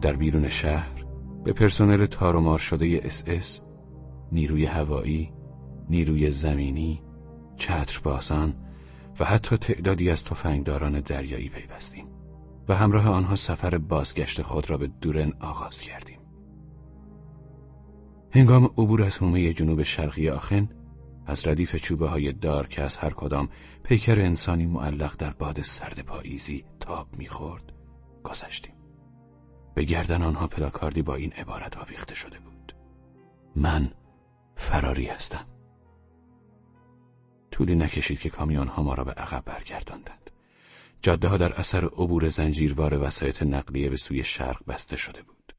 در بیرون شهر به پرسنل تارومار شده اس اس، نیروی هوایی، نیروی زمینی، چتربازان و حتی تعدادی از تفنگداران دریایی پیوستیم و همراه آنها سفر بازگشت خود را به دورن آغاز کردیم. هنگام عبور از حومه جنوب شرقی آخن از ردیف چوبه های دار که از هر کدام پیکر انسانی معلق در باد سرد پاییزی تاب می‌خورد گذشتیم. به گردن آنها پلاکاردی با این عبارت آویخته شده بود. من فراری هستم. طولی نکشید که کامیون ها ما را به عقب برگرداندند. جاده ها در اثر عبور زنجیروار وسایط نقلیه به سوی شرق بسته شده بود.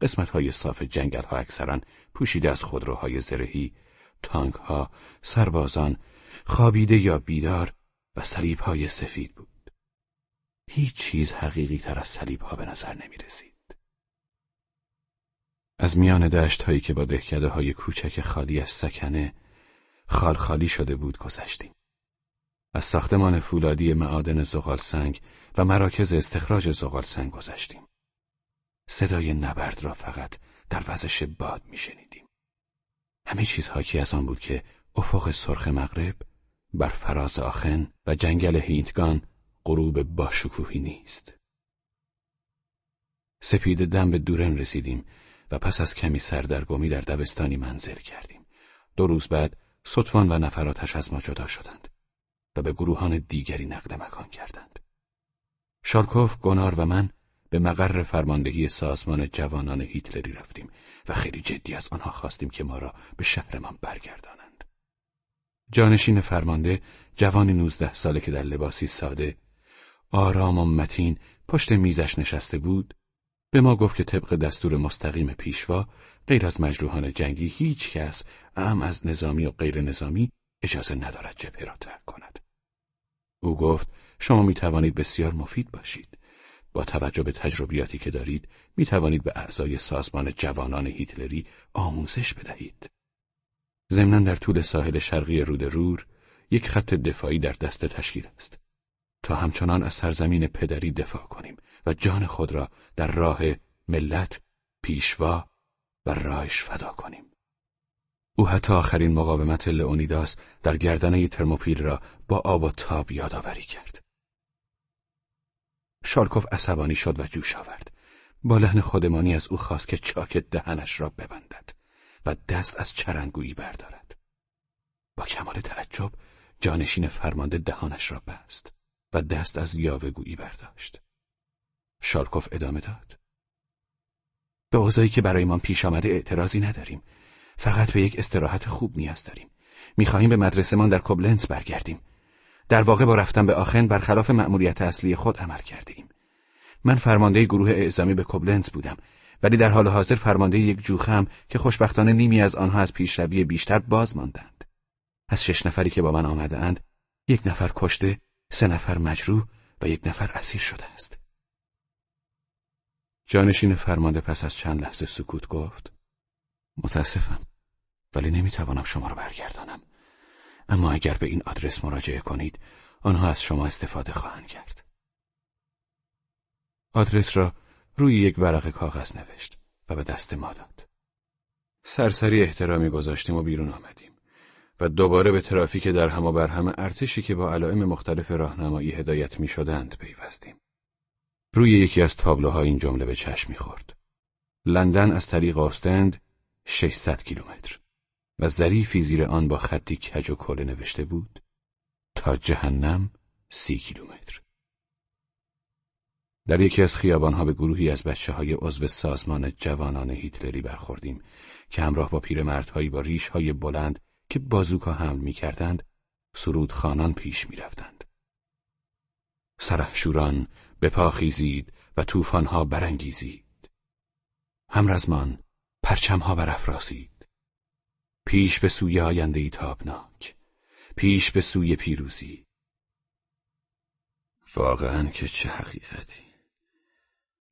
قسمت های صاف جنگل ها اکثرا پوشیده از خودروهای زرهی، تانک ها، سربازان، خوابیده یا بیدار و صلیب های سفید بود. هیچ چیز حقیقی تر از صلیب ها به نظر نمی رسید. از میان دشت هایی که با دهکده های کوچک خالی از سکنه خال خالی شده بود گذشتیم. از ساختمان فولادی معادن زغال سنگ و مراکز استخراج زغال سنگ گذشتیم. صدای نبرد را فقط در وزش باد میشنیدیم. همه چیز حاکی از آن بود که افق سرخ مغرب بر فراز آخن و جنگل هینتگان غروب باشکوهی نیست. سپید دم به دورن رسیدیم و پس از کمی سردرگمی در دبستانی منزل کردیم. دو روز بعد سطفان و نفراتش از ما جدا شدند و به گروهان دیگری نقد مکان کردند. شارکوف، گنار و من به مقر فرماندهی سازمان جوانان هیتلری رفتیم و خیلی جدی از آنها خواستیم که ما را به شهرمان برگردانند. جانشین فرمانده جوانی نوزده ساله که در لباسی ساده آرام و متین پشت میزش نشسته بود به ما گفت که طبق دستور مستقیم پیشوا غیر از مجروحان جنگی هیچ کس ام از نظامی و غیر نظامی اجازه ندارد جبهه را ترک کند. او گفت شما می توانید بسیار مفید باشید. با توجه به تجربیاتی که دارید می توانید به اعضای سازمان جوانان هیتلری آموزش بدهید. ضمنا در طول ساحل شرقی رود رور یک خط دفاعی در دست تشکیل است. تا همچنان از سرزمین پدری دفاع کنیم و جان خود را در راه ملت، پیشوا و رایش فدا کنیم. او حتی آخرین مقاومت لئونیداس در گردنه ترموپیل را با آب و تاب یادآوری کرد. شارکوف عصبانی شد و جوش آورد. با لحن خودمانی از او خواست که چاک دهنش را ببندد و دست از چرنگویی بردارد. با کمال تعجب جانشین فرمانده دهانش را بست و دست از یاوهگویی برداشت. شارکوف ادامه داد. به اوضاعی که برایمان پیش آمده اعتراضی نداریم. فقط به یک استراحت خوب نیاز داریم. می‌خواهیم به مدرسهمان در کوبلنز برگردیم. در واقع با رفتن به آخن برخلاف مأموریت اصلی خود عمل کرده ایم. من فرمانده گروه اعزامی به کوبلنز بودم ولی در حال حاضر فرمانده یک جوخم که خوشبختانه نیمی از آنها از پیشروی بیشتر باز ماندند. از شش نفری که با من آمده اند، یک نفر کشته، سه نفر مجروح و یک نفر اسیر شده است. جانشین فرمانده پس از چند لحظه سکوت گفت متاسفم ولی نمی‌توانم شما را برگردانم. اما اگر به این آدرس مراجعه کنید آنها از شما استفاده خواهند کرد. آدرس را روی یک ورق کاغذ نوشت و به دست ما داد. سرسری احترامی گذاشتیم و بیرون آمدیم. و دوباره به ترافیک در هم و بر هم ارتشی که با علائم مختلف راهنمایی هدایت می شدند پیوستیم. روی یکی از تابلوها این جمله به چشم می‌خورد. لندن از طریق آستند 600 کیلومتر و ظریفی زیر آن با خطی کج و کله نوشته بود تا جهنم سی کیلومتر. در یکی از خیابانها به گروهی از بچه های عضو سازمان جوانان هیتلری برخوردیم که همراه با پیرمردهایی با ریشهای بلند که بازوکا حمل می‌کردند سرود خانان پیش می‌رفتند. سرحشوران به پا خیزید و طوفانها برانگیزید. همرزمان پرچمها برافراسید. پیش به سوی آینده ای تابناک. پیش به سوی پیروزی. واقعا که چه حقیقتی.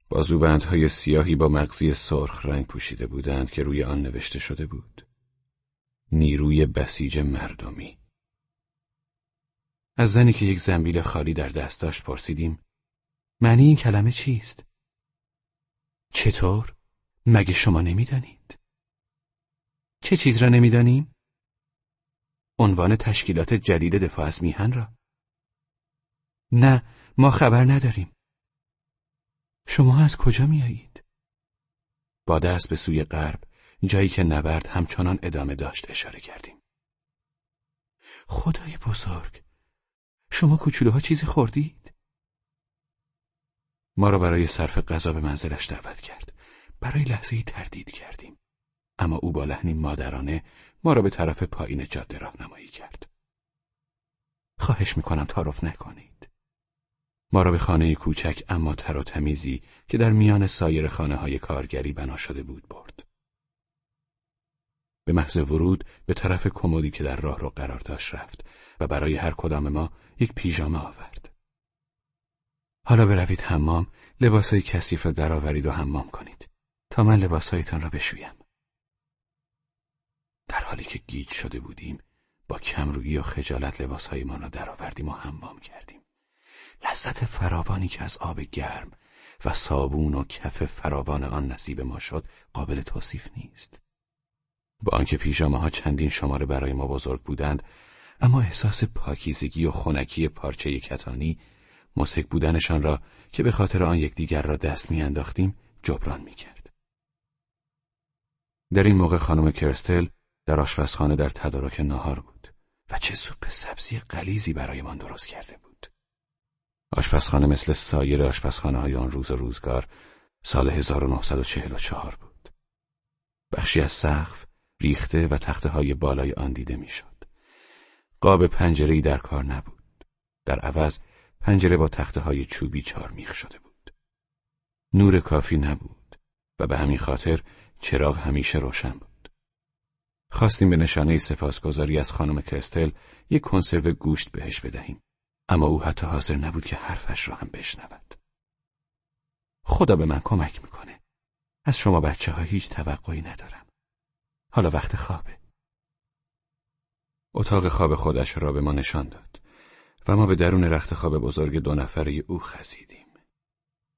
بازوبندهای سیاهی با مغزی سرخ رنگ پوشیده بودند که روی آن نوشته شده بود. نیروی بسیج مردمی. از زنی که یک زنبیل خالی در دست داشت پرسیدیم معنی این کلمه چیست؟ چطور؟ مگه شما نمی‌دانید؟ چه چیز را نمی‌دانیم؟ عنوان تشکیلات جدید دفاع از میهن را نه ما خبر نداریم شما از کجا میایید؟ با دست به سوی غرب جایی که نبرد همچنان ادامه داشت اشاره کردیم. خدای بزرگ شما کوچولوها چیزی خوردید؟ ما را برای صرف غذا به منزلش دعوت کرد. برای لحظه ای تردید کردیم. اما او با لحنی مادرانه ما را به طرف پایین جاده راهنمایی کرد. خواهش می‌کنم تعارف نکنید. ما را به خانه کوچک اما تر و تمیزی که در میان سایر خانه های کارگری بنا شده بود برد. به محض ورود به طرف کمدی که در راه رو قرار داشت رفت و برای هر کدام ما یک پیژامه آورد. حالا بروید حمام، لباسهای کثیف را درآورید و حمام کنید تا من لباسهایتان را بشویم. در حالی که گیج شده بودیم، با کمرویی و خجالت لباسهایمان را درآوردیم و حمام کردیم. لذت فراوانی که از آب گرم و صابون و کف فراوان آن نصیب ما شد قابل توصیف نیست. با آنکه پیژامه ها چندین شماره برای ما بزرگ بودند اما احساس پاکیزگی و خونکی پارچه کتانی مسک بودنشان را که به خاطر آن یکدیگر را دست میانداختیم جبران می‌کرد. در این موقع خانم کرستل در آشپزخانه در تدارک ناهار بود و چه سوپ سبزی قلیزی برایمان درست کرده بود. آشپزخانه مثل سایر آشپزخانه های آن روز و روزگار سال 1944 بود. بخشی از سقف ریخته و تخته های بالای آن دیده می‌شد. قاب پنجره‌ای در کار نبود. در عوض پنجره با تخته های چوبی چارمیخ شده بود. نور کافی نبود و به همین خاطر چراغ همیشه روشن بود. خواستیم به نشانه سپاسگزاری از خانم کرستل یک کنسرو گوشت بهش بدهیم. اما او حتی حاضر نبود که حرفش را هم بشنود. خدا به من کمک می‌کنه. از شما بچه ها هیچ توقعی ندارم. حالا وقت خوابه. اتاق خواب خودش را به ما نشان داد و ما به درون رخت خواب بزرگ دو نفره او خزیدیم.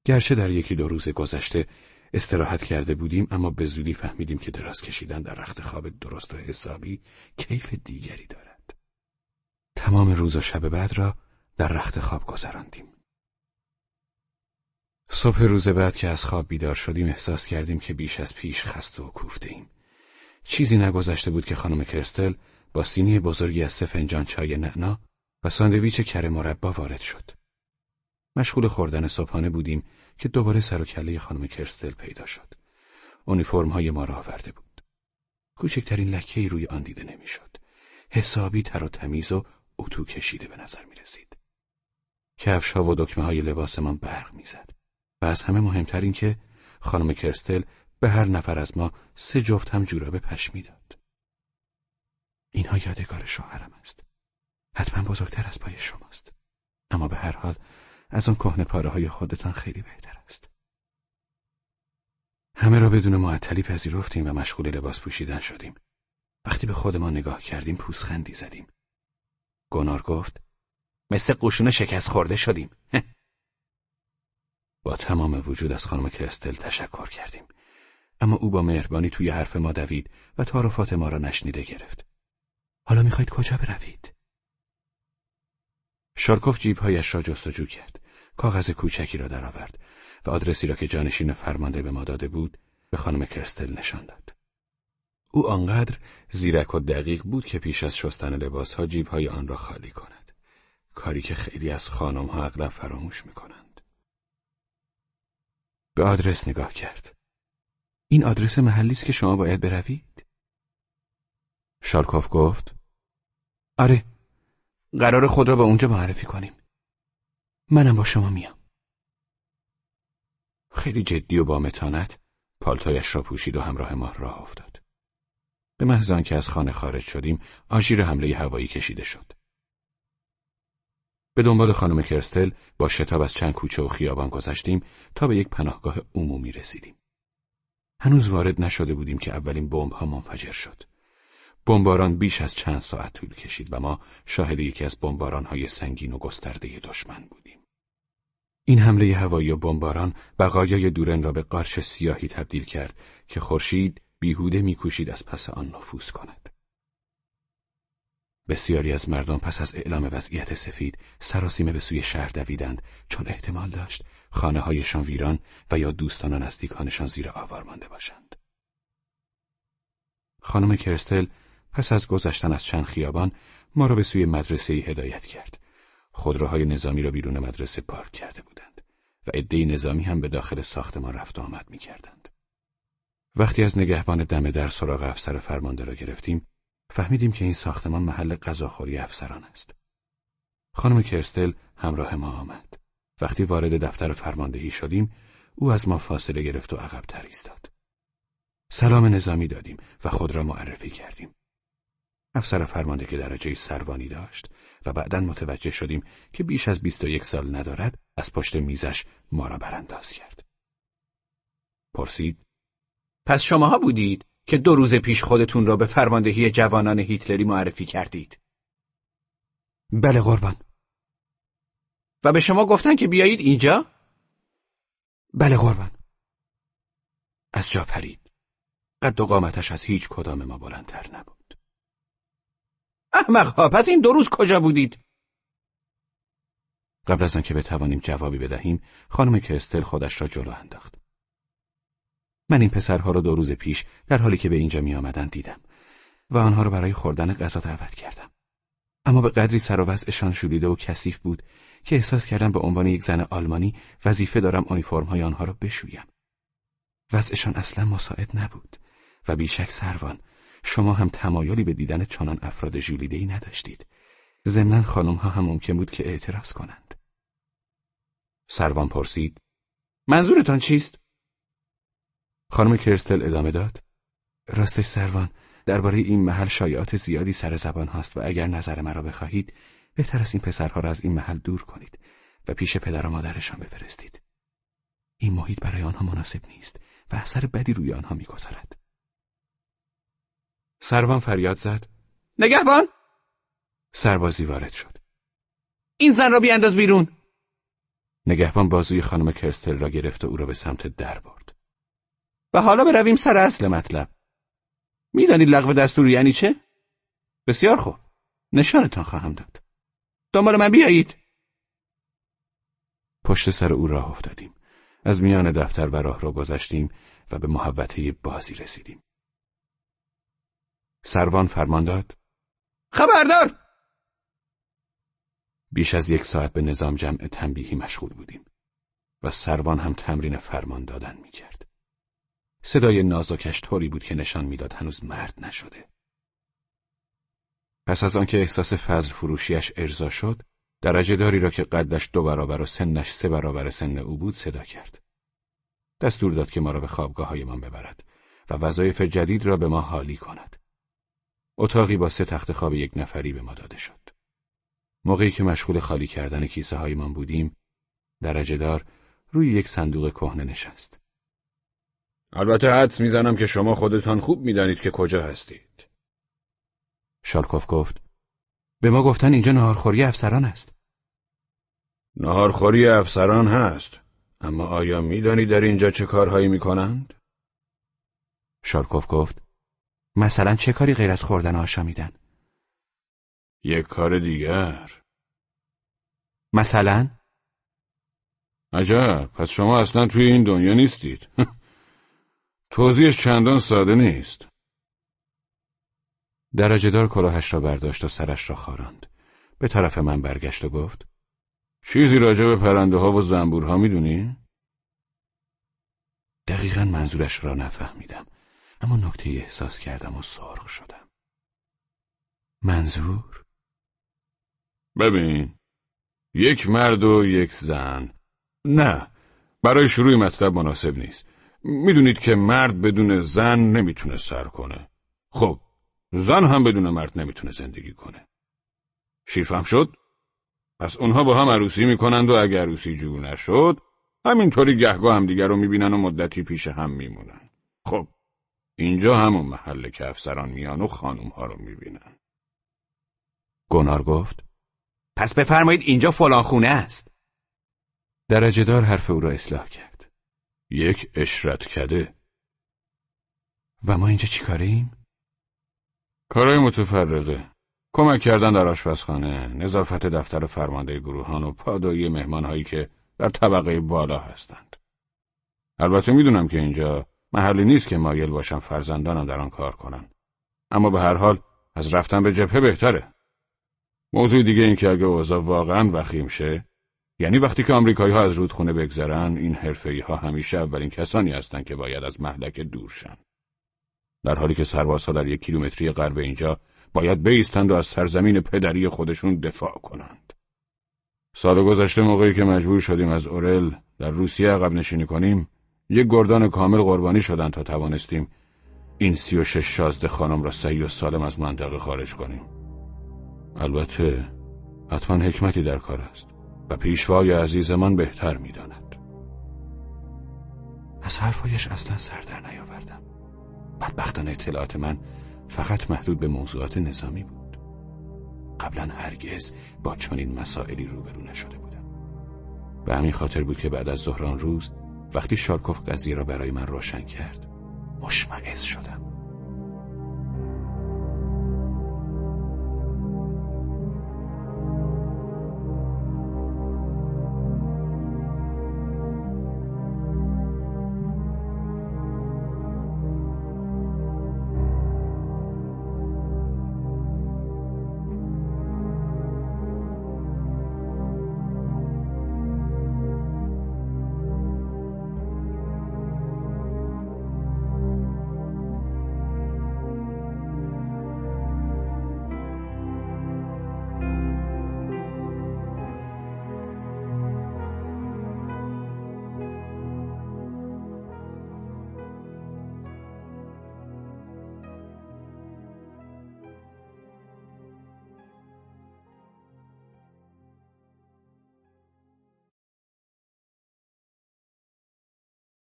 گرچه در یکی دو روز گذشته استراحت کرده بودیم اما به زودی فهمیدیم که دراز کشیدن در رخت خواب درست و حسابی کیف دیگری دارد. تمام روز و شب بعد را در رخت خواب گذراندیم. صبح روز بعد که از خواب بیدار شدیم احساس کردیم که بیش از پیش خسته و کوفته ایم. چیزی نگذشته بود که خانم کرستل با سینی بزرگی از سه فنجان چای نعنا و ساندویچ کره مربا وارد شد. مشغول خوردن صبحانه بودیم که دوباره سر و کله خانم کرستل پیدا شد. اونیفرم های ما را آورده بود. کوچکترین لکه روی آن دیده نمی‌شد. حسابی تر و تمیز و اتو کشیده به نظر می رسید. کفش ها و دکمه های لباسمان برق می‌زد و از همه مهمتر این که خانم کرستل به هر نفر از ما سه جفت هم جوراب پشمی داد. اینها یادگار شوهرم است. حتما بزرگتر از پای شماست. اما به هر حال از آن کهنه پاره های خودتان خیلی بهتر است. همه را بدون معطلی پذیرفتیم و مشغول لباس پوشیدن شدیم. وقتی به خودمان نگاه کردیم پوسخندی زدیم. گنار گفت مثل قشون شکست خورده شدیم. با تمام وجود از خانم کرستل تشکر کردیم. اما او با مهربانی توی حرف ما دوید و تعارفات ما را نشنیده گرفت. حالا می‌خواید کجا بروید؟ شارکوف جیبهایش را جستجو کرد. کاغذ کوچکی را درآورد و آدرسی را که جانشین فرمانده به ما داده بود به خانم کرستل نشان داد. او آنقدر زیرک و دقیق بود که پیش از شستن لباسها جیبهای آن را خالی کند. کاری که خیلی از خانم ها اغلب فراموش می کنند. به آدرس نگاه کرد. این آدرس محلی است که شما باید بروید؟ شارکوف گفت. آره قرار خود را به اونجا معرفی کنیم. منم با شما میام. خیلی جدی و با متانت پالتایش را پوشید و همراه ما راه افتاد. به محض که از خانه خارج شدیم آژیر حمله هوایی کشیده شد. به دنبال خانم کرستل با شتاب از چند کوچه و خیابان گذشتیم تا به یک پناهگاه عمومی رسیدیم. هنوز وارد نشده بودیم که اولین بمب ها منفجر شد. بمباران بیش از چند ساعت طول کشید و ما شاهد یکی از بمباران های سنگین و گسترده دشمن بودیم. این حمله هوایی و بمباران بقایای دورن را به قارش سیاهی تبدیل کرد که خورشید بیهوده میکوشید از پس آن نفوذ کند. بسیاری از مردم پس از اعلام وضعیت سفید سراسیمه به سوی شهر دویدند چون احتمال داشت خانه هایشان ویران و یا دوستان و نزدیکانشان زیر آوار مانده باشند. خانم کرستل پس از گذشتن از چند خیابان ما را به سوی مدرسه هدایت کرد. خودروهای نظامی را بیرون مدرسه پارک کرده بودند و عده نظامی هم به داخل ساختمان رفت و آمد می کردند. وقتی از نگهبان دم در سراغ افسر فرمانده را گرفتیم فهمیدیم که این ساختمان محل غذاخوری افسران است. خانم کرستل همراه ما آمد. وقتی وارد دفتر فرماندهی شدیم او از ما فاصله گرفت و عقب ایستاد. سلام نظامی دادیم و خود را معرفی کردیم. افسر فرمانده که درجه سروانی داشت و بعدا متوجه شدیم که بیش از بیست و یک سال ندارد از پشت میزش ما را برانداز کرد. پرسید پس شماها بودید که دو روز پیش خودتون را به فرماندهی جوانان هیتلری معرفی کردید. بله قربان. و به شما گفتن که بیایید اینجا؟ بله قربان. از جا پرید. قد و قامتش از هیچ کدام ما بلندتر نبود. احمقها پس این دو روز کجا بودید؟ قبل از آنکه بتوانیم جوابی بدهیم خانم کرستل خودش را جلو انداخت. من این پسرها را دو روز پیش در حالی که به اینجا می آمدن دیدم و آنها را برای خوردن غذا دعوت کردم. اما به قدری سر و وضعشان شوریده و کثیف بود که احساس کردم به عنوان یک زن آلمانی وظیفه دارم های آنها را بشویم. وضعشان اصلا مساعد نبود و بیشک سروان شما هم تمایلی به دیدن چنان افراد ژولیده ای نداشتید. ضمنا خانم ها هم ممکن بود که اعتراض کنند. سروان پرسید منظورتان چیست؟ خانم کرستل ادامه داد. راستش سروان درباره این محل شایعات زیادی سر زبان هاست و اگر نظر مرا بخواهید بهتر است این پسرها را از این محل دور کنید و پیش پدر و مادرشان بفرستید. این محیط برای آنها مناسب نیست و اثر بدی روی آنها می‌گذارد. سروان فریاد زد. نگهبان! سربازی وارد شد. این زن را بیانداز بیرون! نگهبان بازوی خانم کرستل را گرفت و او را به سمت در برد. و حالا برویم سر اصل مطلب. می‌دانید لغو دستور یعنی چه؟ بسیار خوب. نشانتان خواهم داد. دنبال من بیایید. پشت سر او راه افتادیم. از میان دفتر و راه را گذشتیم و به محوطه بازی رسیدیم. سروان فرمان داد. خبردار! بیش از یک ساعت به نظام جمع تنبیهی مشغول بودیم و سروان هم تمرین فرمان دادن می‌کرد. صدای نازکش طوری بود که نشان می‌داد هنوز مرد نشده. پس از آنکه احساس فضل فروشیش ارضا شد، درجه داری را که قدش دو برابر و سنش سه برابر سن او بود صدا کرد. دستور داد که ما را به خوابگاه من ببرد و وظایف جدید را به ما حالی کند. اتاقی با سه تخت خواب یک نفری به ما داده شد. موقعی که مشغول خالی کردن کیسه هایمان بودیم، درجه دار روی یک صندوق کهنه نشست. البته حدس می‌زنم که شما خودتان خوب می‌دانید که کجا هستید. شالکوف گفت به ما گفتن اینجا نهارخوری افسران است. نهارخوری افسران هست. اما آیا می‌دانید در اینجا چه کارهایی می‌کنند؟ شارکوف گفت مثلا چه کاری غیر از خوردن آشا میدن؟ یک کار دیگر مثلا؟ عجب پس شما اصلا توی این دنیا نیستید توضیحش چندان ساده نیست. درجهدار کلاهش را برداشت و سرش را خاراند. به طرف من برگشت و گفت چیزی راجع به پرنده ها و زنبورها می‌دونی؟ دقیقا منظورش را نفهمیدم اما نکته احساس کردم و سرخ شدم. منظور؟ ببین یک مرد و یک زن نه برای شروع مطلب مناسب نیست می‌دونید که مرد بدون زن نمی‌تونه سر کنه. خب زن هم بدون مرد نمی‌تونه زندگی کنه. شیرفهم شد؟ پس اونها با هم عروسی می‌کنند و اگر عروسی جور نشد همینطوری گهگاه هم دیگر رو می‌بینن و مدتی پیش هم میمونن. خب اینجا همون محله که افسران میان و خانوم ها رو می‌بینن. گنار گفت پس بفرمایید اینجا فلان خونه است. درجهدار حرف او را اصلاح کرد. یک اشرت کده. و ما اینجا چی کاره ایم؟ کارهای متفرقه. کمک کردن در آشپزخانه، نظافت دفتر فرمانده گروهان و پادایی مهمانهایی که در طبقه بالا هستند. البته می‌دونم که اینجا محلی نیست که مایل باشم فرزندانم در آن کار کنن. اما به هر حال از رفتن به جبهه بهتره. موضوع دیگه این که اگه اوضاع واقعا وخیم شه یعنی وقتی که آمریکایی ها از رودخونه بگذرن این حرفه ها همیشه اولین کسانی هستند که باید از محلک دور شن. در حالی که سربازها در یک کیلومتری غرب اینجا باید بیستند و از سرزمین پدری خودشون دفاع کنند. سال گذشته موقعی که مجبور شدیم از اورل در روسیه عقب نشینی کنیم یک گردان کامل قربانی شدند تا توانستیم این سی و شش شازده خانم را سعی و سالم از منطقه خارج کنیم. البته حتما حکمتی در کار است و پیشوای عزیزمان بهتر می‌داند. از حرفایش اصلا سر در نیاوردم. بدبختانه اطلاعات من فقط محدود به موضوعات نظامی بود. قبلا هرگز با چنین مسائلی روبرو نشده بودم. به همین خاطر بود که بعد از ظهران روز وقتی شارکوف قضیه را برای من روشن کرد مشمعز شدم